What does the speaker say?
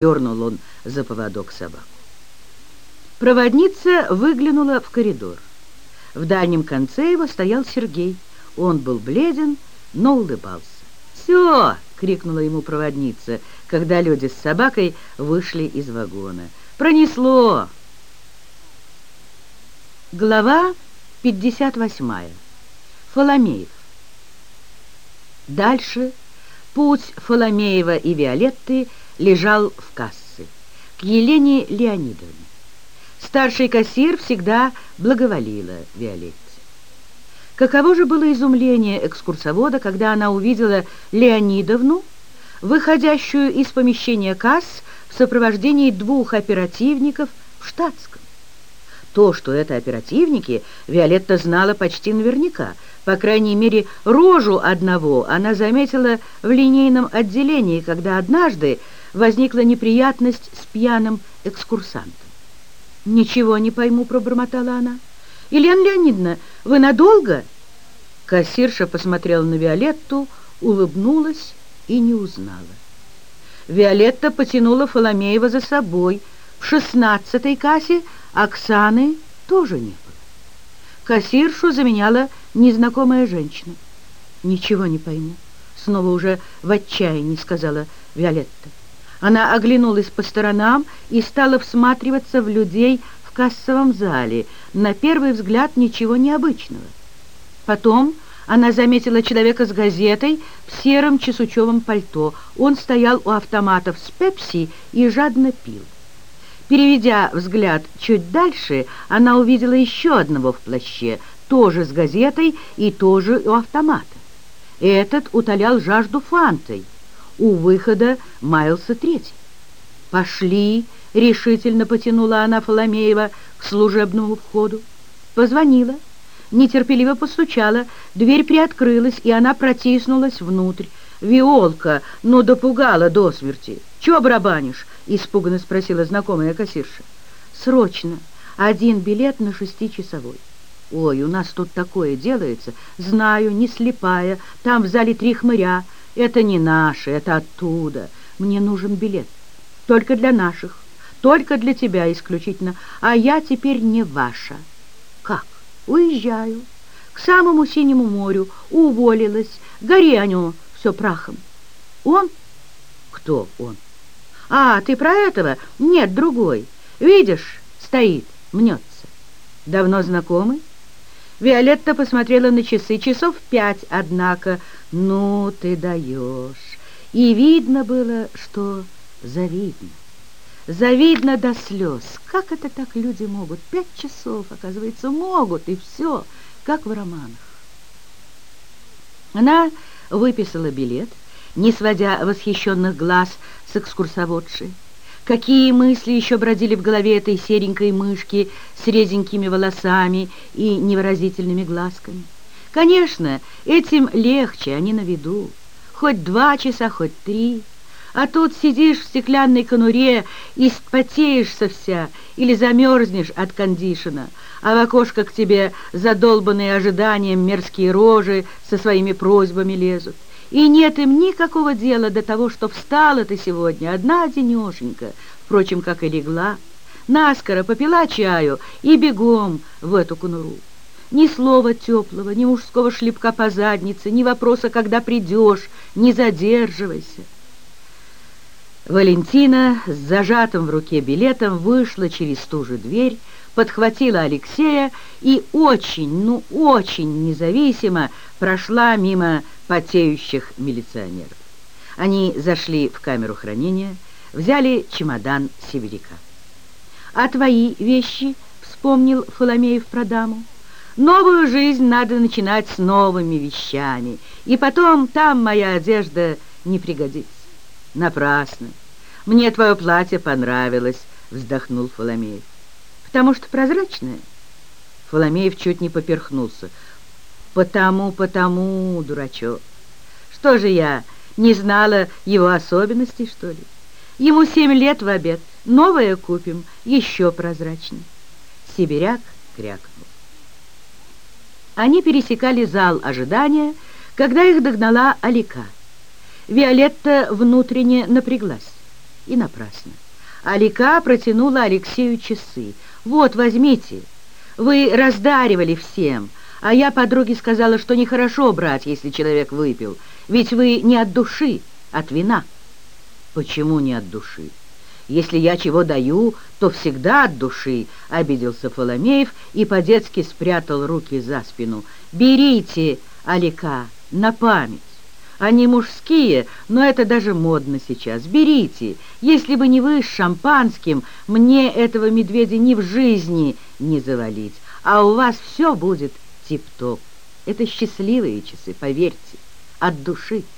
Дернул он за поводок собаку. Проводница выглянула в коридор. В дальнем конце его стоял Сергей. Он был бледен, но улыбался. «Все!» — крикнула ему проводница, когда люди с собакой вышли из вагона. «Пронесло!» Глава 58. Фоломеев. Дальше путь Фоломеева и Виолетты — лежал в кассы, к Елене Леонидовне. Старший кассир всегда благоволила Виолетте. Каково же было изумление экскурсовода, когда она увидела Леонидовну, выходящую из помещения касс в сопровождении двух оперативников в штатском. То, что это оперативники, Виолетта знала почти наверняка. По крайней мере, рожу одного она заметила в линейном отделении, когда однажды возникла неприятность с пьяным экскурсантом. «Ничего не пойму», — пробормотала она. «Елена Леонидовна, вы надолго?» Кассирша посмотрела на Виолетту, улыбнулась и не узнала. Виолетта потянула Фоломеева за собой. В шестнадцатой кассе Оксаны тоже не было. Кассиршу заменяла незнакомая женщина. «Ничего не пойму», — снова уже в отчаянии сказала Виолетта. Она оглянулась по сторонам и стала всматриваться в людей в кассовом зале. На первый взгляд ничего необычного. Потом она заметила человека с газетой в сером чесучевом пальто. Он стоял у автоматов с пепси и жадно пил. Переведя взгляд чуть дальше, она увидела еще одного в плаще, тоже с газетой и тоже у автомата. Этот утолял жажду фантой. У выхода маялся третий. «Пошли!» — решительно потянула она Фоломеева к служебному входу. Позвонила, нетерпеливо постучала, дверь приоткрылась, и она протиснулась внутрь. «Виолка, ну допугала до смерти! Чего барабанишь?» — испуганно спросила знакомая кассирша. «Срочно! Один билет на шестичасовой». «Ой, у нас тут такое делается. Знаю, не слепая. Там в зале три хмыря. Это не наши, это оттуда. Мне нужен билет. Только для наших. Только для тебя исключительно. А я теперь не ваша. Как? Уезжаю. К самому синему морю. Уволилась. Гори оно все прахом. Он? Кто он? А, ты про этого? Нет, другой. Видишь, стоит, мнется. Давно знакомый? Виолетта посмотрела на часы. Часов пять, однако. Ну, ты даешь. И видно было, что завидно. Завидно до слез. Как это так люди могут? Пять часов, оказывается, могут, и все, как в романах. Она выписала билет, не сводя восхищенных глаз с экскурсоводшей. Какие мысли еще бродили в голове этой серенькой мышки с реденькими волосами и невыразительными глазками? Конечно, этим легче, они на виду. Хоть два часа, хоть три. А тут сидишь в стеклянной конуре и спотеешься вся или замерзнешь от кондишена, а в окошко к тебе задолбанные ожиданием мерзкие рожи со своими просьбами лезут. И нет им никакого дела до того, что встала ты сегодня одна-одинешенька, впрочем, как и легла, наскоро попила чаю и бегом в эту конуру. Ни слова теплого, ни мужского шлепка по заднице, ни вопроса, когда придешь, не задерживайся. Валентина с зажатым в руке билетом вышла через ту же дверь, подхватила Алексея и очень, ну очень независимо прошла мимо потеющих милиционеров. Они зашли в камеру хранения, взяли чемодан сибиряка. «А твои вещи?» — вспомнил Фоломеев про даму. «Новую жизнь надо начинать с новыми вещами, и потом там моя одежда не пригодится». «Напрасно. Мне твое платье понравилось», — вздохнул Фоломеев. «Потому что прозрачное?» Фоломеев чуть не поперхнулся. Потому, потому, дурачок. Что же я, не знала его особенностей, что ли? Ему семь лет в обед. Новое купим, еще прозрачнее. Сибиряк крякнул. Они пересекали зал ожидания, когда их догнала Алика. Виолетта внутренне напряглась. И напрасно. Алика протянула Алексею часы. «Вот, возьмите. Вы раздаривали всем, а я подруге сказала, что нехорошо брать, если человек выпил, ведь вы не от души, от вина». «Почему не от души?» «Если я чего даю, то всегда от души», — обиделся Фоломеев и по-детски спрятал руки за спину. «Берите, Алика, на память. Они мужские, но это даже модно сейчас. Берите. Если бы не вы с шампанским, мне этого медведя ни в жизни не завалить. А у вас все будет тип-топ. Это счастливые часы, поверьте, от души».